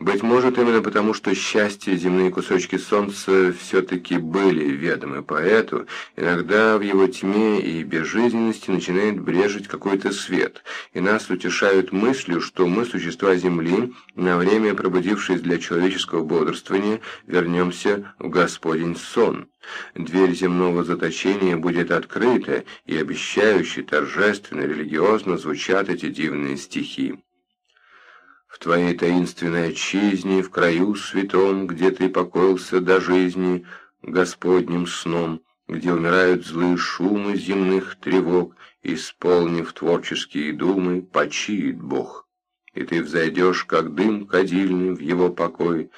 Быть может, именно потому, что счастье земные кусочки солнца все-таки были ведомы поэту, иногда в его тьме и безжизненности начинает брежить какой-то свет, и нас утешают мыслью, что мы, существа Земли, на время пробудившись для человеческого бодрствования, вернемся в Господень сон. Дверь земного заточения будет открыта, и обещающе, торжественно, религиозно звучат эти дивные стихи. В твоей таинственной отчизне, в краю святом, где ты покоился до жизни Господним сном, где умирают злые шумы земных тревог, исполнив творческие думы, почиет Бог. И ты взойдешь, как дым кадильный, в его покой,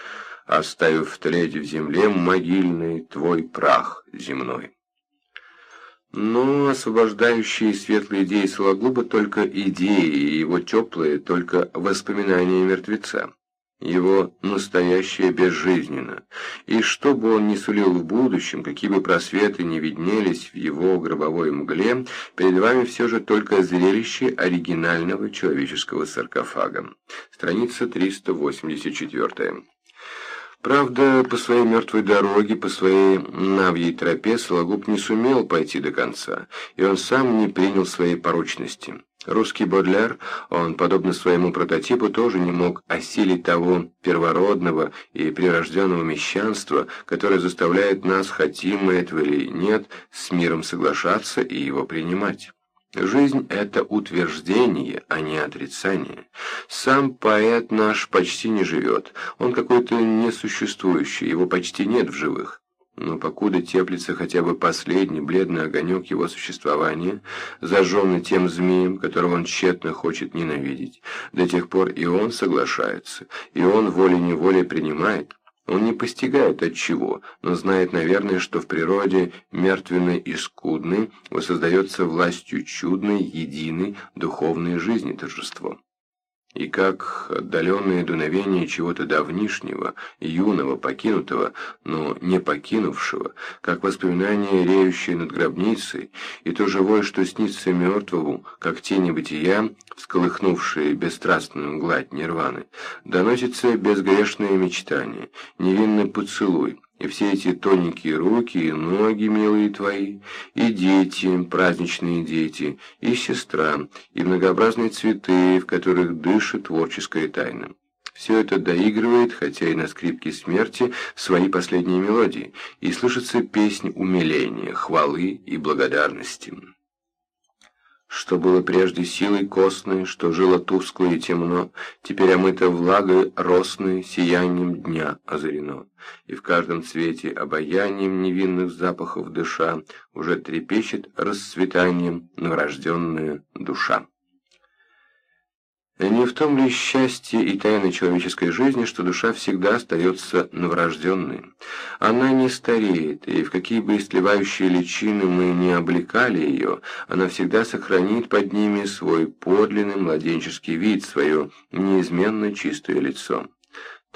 оставив в тлеть в земле могильный твой прах земной. Но освобождающие светлые идеи Сологуба только идеи, и его теплые только воспоминания мертвеца. Его настоящее безжизненно, и что бы он ни сулил в будущем, какие бы просветы не виднелись в его гробовой мгле, перед вами все же только зрелище оригинального человеческого саркофага. Страница 384. Правда, по своей мертвой дороге, по своей навьей тропе Сологуб не сумел пойти до конца, и он сам не принял своей порочности. Русский Бодляр, он, подобно своему прототипу, тоже не мог осилить того первородного и прирожденного мещанства, которое заставляет нас, хотим мы этого или нет, с миром соглашаться и его принимать. Жизнь — это утверждение, а не отрицание. Сам поэт наш почти не живет, он какой-то несуществующий, его почти нет в живых. Но покуда теплится хотя бы последний бледный огонек его существования, зажженный тем змеем, которого он тщетно хочет ненавидеть, до тех пор и он соглашается, и он волей-неволей принимает, он не постигает от чего, но знает, наверное, что в природе мертвенной и скудной воссоздается властью чудной, единой, духовной жизни торжество и как отдаленное дуновение чего-то давнишнего, юного, покинутого, но не покинувшего, как воспоминание, реющее над гробницей, и то живое, что снится мертвому, как тени бытия, всколыхнувшие бесстрастную гладь нирваны, доносится безгрешное мечтание, невинный поцелуй, и все эти тоненькие руки и ноги, милые твои, и дети, праздничные дети, и сестра, и многообразные цветы, в которых дышит творческая тайна. Все это доигрывает, хотя и на скрипке смерти, свои последние мелодии, и слышится песнь умиления, хвалы и благодарности что было прежде силой костной, что жило тускло и темно, теперь омыто влагой росной, сиянием дня озарено, и в каждом цвете обаянием невинных запахов дыша уже трепещет расцветанием новорожденная душа. Не в том ли счастье и тайна человеческой жизни, что душа всегда остается новорожденной? Она не стареет, и в какие бы истлевающие личины мы не облекали ее, она всегда сохранит под ними свой подлинный младенческий вид, свое неизменно чистое лицо.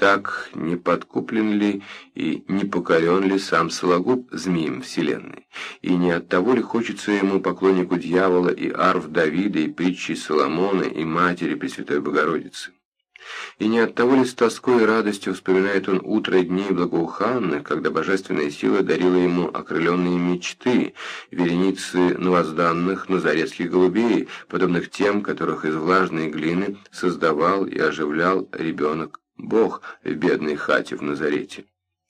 Так не подкуплен ли и не покорен ли сам Сологуб змеем вселенной? И не от того ли хочется ему, поклоннику дьявола, и арв Давида, и притчи Соломона, и матери Пресвятой Богородицы? И не от того ли с тоской и радостью вспоминает он утро дней благоуханных, когда божественная сила дарила ему окрыленные мечты, вереницы новозданных назаретских голубей, подобных тем, которых из влажной глины создавал и оживлял ребенок Бог в бедной хате в Назарете.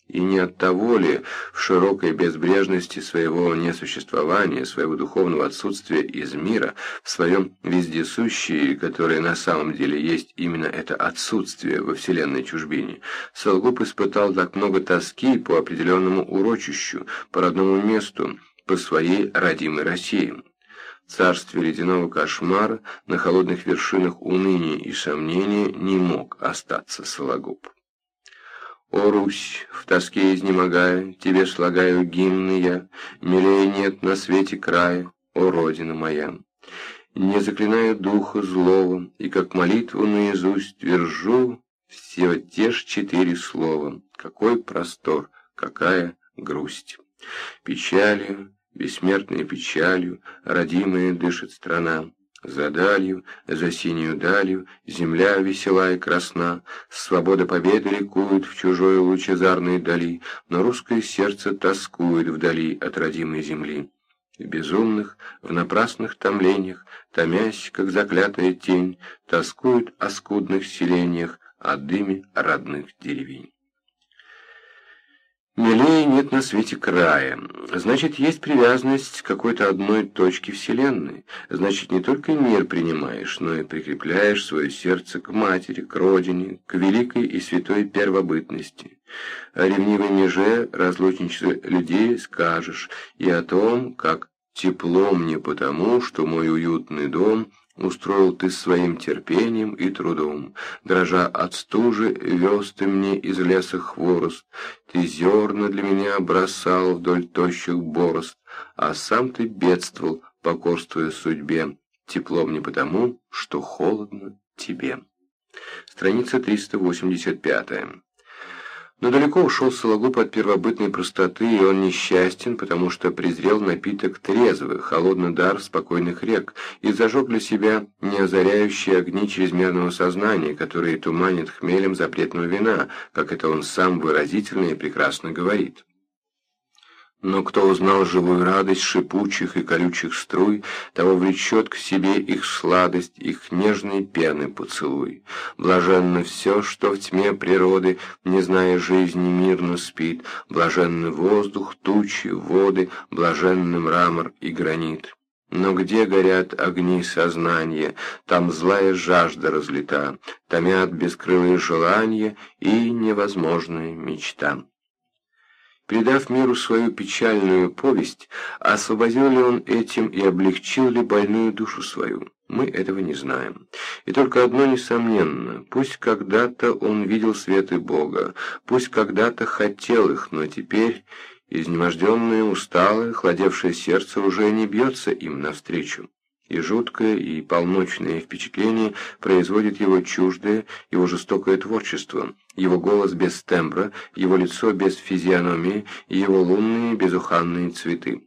И не от того ли в широкой безбрежности своего несуществования, своего духовного отсутствия из мира, в своем вездесущии, которое на самом деле есть именно это отсутствие во вселенной чужбине, Солгуб испытал так много тоски по определенному урочищу, по родному месту, по своей родимой России царстве ледяного кошмара, на холодных вершинах уныния и сомнения не мог остаться Сологуб. О, Русь, в тоске изнемогая, тебе слагаю гимны я, милее нет на свете края, о, Родина моя. Не заклинаю духа злого, и как молитву наизусть твержу все те ж четыре слова. Какой простор, какая грусть. Печалью, бессмертной печалью, родимая дышит страна. За далью, за синюю далью, земля весела и красна, Свобода победы ликует в чужой лучезарной дали, Но русское сердце тоскует вдали от родимой земли. В безумных, в напрасных томлениях, Томясь, как заклятая тень, Тоскует о скудных селениях, О дыме родных деревень. Милее нет на свете края. Значит, есть привязанность к какой-то одной точке Вселенной. Значит, не только мир принимаешь, но и прикрепляешь свое сердце к матери, к родине, к великой и святой первобытности. О ревнивой меже разлучничества людей скажешь и о том, как тепло мне потому, что мой уютный дом устроил ты своим терпением и трудом. Дрожа от стужи, вез ты мне из леса хворост, ты зерна для меня бросал вдоль тощих борозд, а сам ты бедствовал, покорствуя судьбе. Тепло мне потому, что холодно тебе. Страница 385. Но далеко ушел Сологуб от первобытной простоты, и он несчастен, потому что презрел напиток трезвый, холодный дар спокойных рек, и зажег для себя неозаряющие огни чрезмерного сознания, которые туманят хмелем запретного вина, как это он сам выразительно и прекрасно говорит. Но кто узнал живую радость шипучих и колючих струй, того влечет к себе их сладость, их нежной пены поцелуй. Блаженно все, что в тьме природы, не зная жизни, мирно спит, блаженный воздух, тучи, воды, блаженный мрамор и гранит. Но где горят огни сознания, там злая жажда разлита, томят бескрылые желания и невозможная мечта. Придав миру свою печальную повесть, освободил ли он этим и облегчил ли больную душу свою? Мы этого не знаем. И только одно несомненно, пусть когда-то он видел светы Бога, пусть когда-то хотел их, но теперь изнеможденное, усталое, хладевшее сердце уже не бьется им навстречу и жуткое, и полночное впечатление производит его чуждое, его жестокое творчество, его голос без тембра, его лицо без физиономии, его лунные безуханные цветы.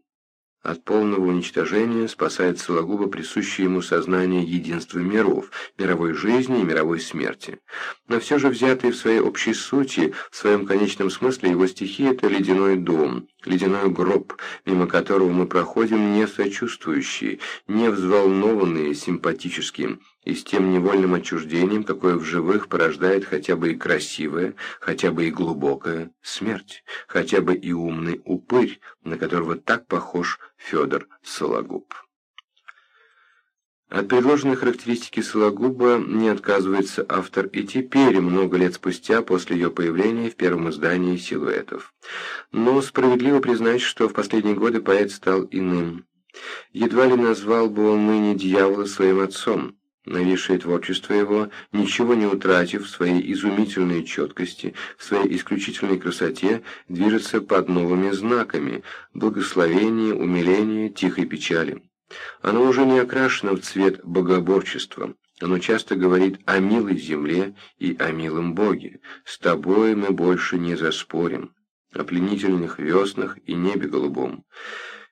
От полного уничтожения спасает Сологуба присущее ему сознание единства миров, мировой жизни и мировой смерти. Но все же взятые в своей общей сути, в своем конечном смысле, его стихи – это ледяной дом, ледяной гроб, мимо которого мы проходим не сочувствующие, не взволнованные, симпатические, и с тем невольным отчуждением, какое в живых порождает хотя бы и красивая, хотя бы и глубокая смерть, хотя бы и умный упырь, на которого так похож Федор Сологуб. От предложенной характеристики Сологуба не отказывается автор и теперь, много лет спустя, после ее появления в первом издании «Силуэтов». Но справедливо признать, что в последние годы поэт стал иным. Едва ли назвал бы он ныне дьявола своим отцом. Новейшее творчество его, ничего не утратив в своей изумительной четкости, в своей исключительной красоте, движется под новыми знаками – благословения, умиления, тихой печали. Оно уже не окрашено в цвет богоборчества. Оно часто говорит о милой земле и о милом Боге. С тобой мы больше не заспорим. О пленительных веснах и небе голубом.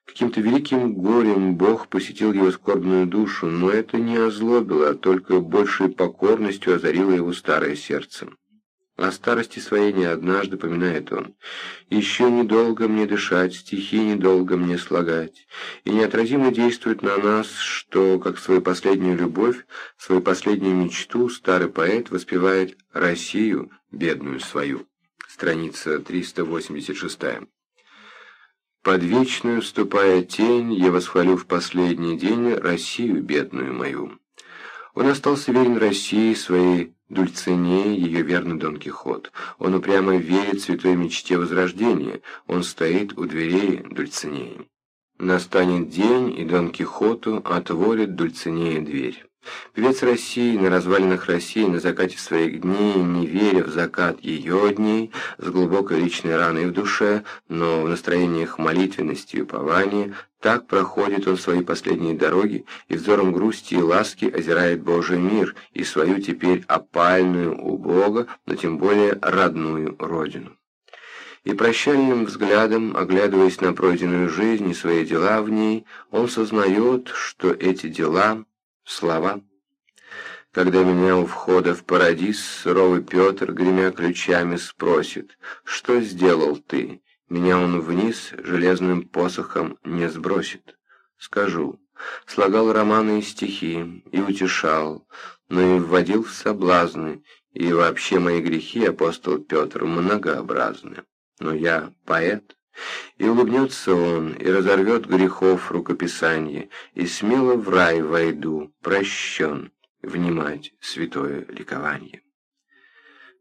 Каким-то великим горем Бог посетил его скорбную душу, но это не озлобило, а только большей покорностью озарило его старое сердце. О старости своей не однажды поминает он. «Еще недолго мне дышать, стихи недолго мне слагать». И неотразимо действует на нас, что, как свою последнюю любовь, свою последнюю мечту, старый поэт воспевает Россию, бедную свою. Страница 386. Под вечную ступая тень, я восхвалю в последний день Россию бедную мою. Он остался верен России, своей Дульцинее, ее верный Дон Кихот. Он упрямо верит святой мечте Возрождения. Он стоит у дверей Дульцинеи. Настанет день, и Дон Кихоту отворит Дульцинея дверь. Певец России на развалинах России на закате своих дней, не веря в закат ее дней, с глубокой личной раной в душе, но в настроениях молитвенности и упования, так проходит он свои последние дороги и взором грусти и ласки озирает Божий мир и свою теперь опальную у Бога, но тем более родную родину. И прощальным взглядом, оглядываясь на пройденную жизнь и свои дела в ней, он сознает, что эти дела – Слова. Когда меня у входа в парадис суровый Петр, гремя ключами, спросит, «Что сделал ты?» Меня он вниз железным посохом не сбросит. Скажу, слагал романы и стихи, и утешал, но и вводил в соблазны, и вообще мои грехи, апостол Петр, многообразны. Но я поэт, и улыбнется он, и разорвет грехов рукописание, и смело в рай войду, прощен, внимать святое ликование.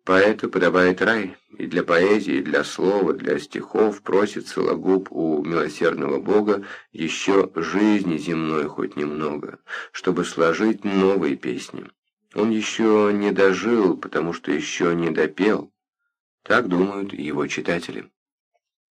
Поэту подобает рай, и для поэзии, и для слова, для стихов просит Сологуб у милосердного Бога еще жизни земной хоть немного, чтобы сложить новые песни. Он еще не дожил, потому что еще не допел. Так думают его читатели.